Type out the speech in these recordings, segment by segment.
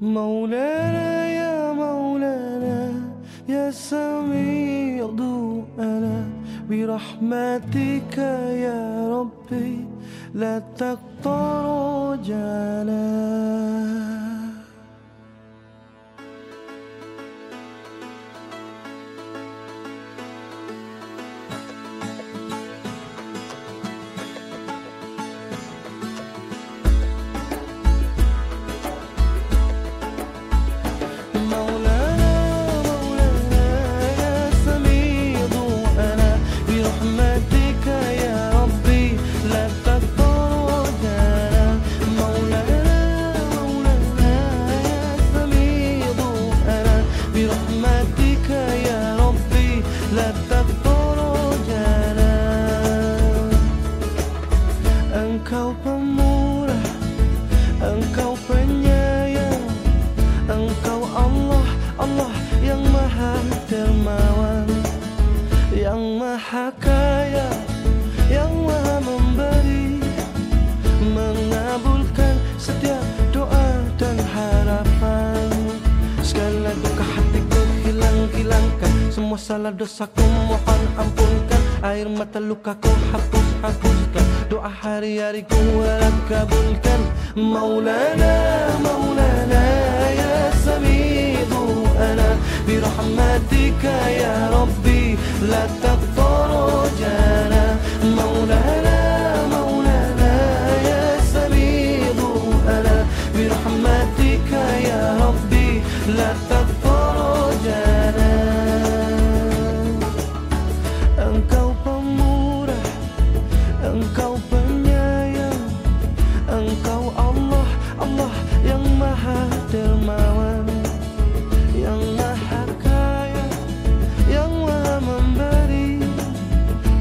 مولانا يا مولانا يا سميع دعانا. برحمتك يا ربي لا تقطع رجانا salah dosaku mohon ampunkan. Air mata lukaku hapus-hapuskan Doa hari-hari ku harap kabulkan. Maulana, Maulana Ya Samidu Ana Birahmatika Ya Rabbi La taqtaru Engkau penyayang. Engkau Allah Allah yang maha dermawan. Yang maha kaya Yang maha memberi.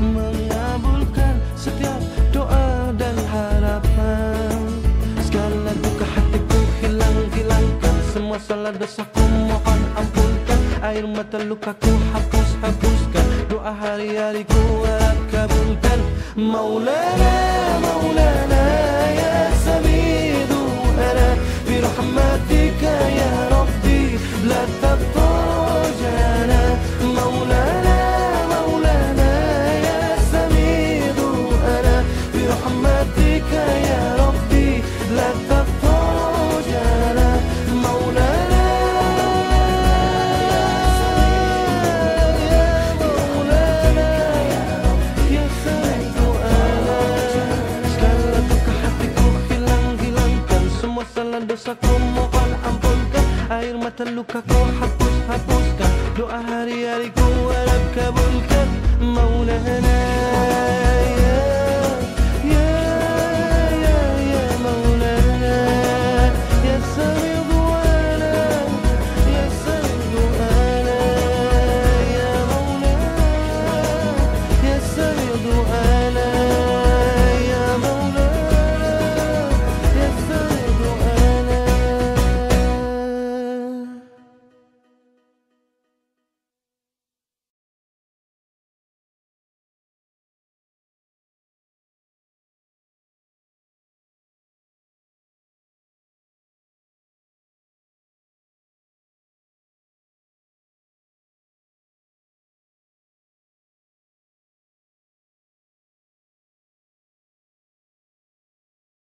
Mengabulkan setiap doa dan harapan. Segala duka hatiku hilang-hilangkan. Semua salah dosaku mohon ampunkan. Air mata lukaku hapus-hapuskan. Doa hari-hari ku أصحاب الكهف مولانا مولانا يا سميد أنا برحمتك يا ربي لا تبقى رجانا مولانا مولانا يا سميد أنا برحمتك يا Lukaku mukaan ampunkan Air mata Lukaku hapus-hapuskan Doa hari-hariku harap kabulkan Maulana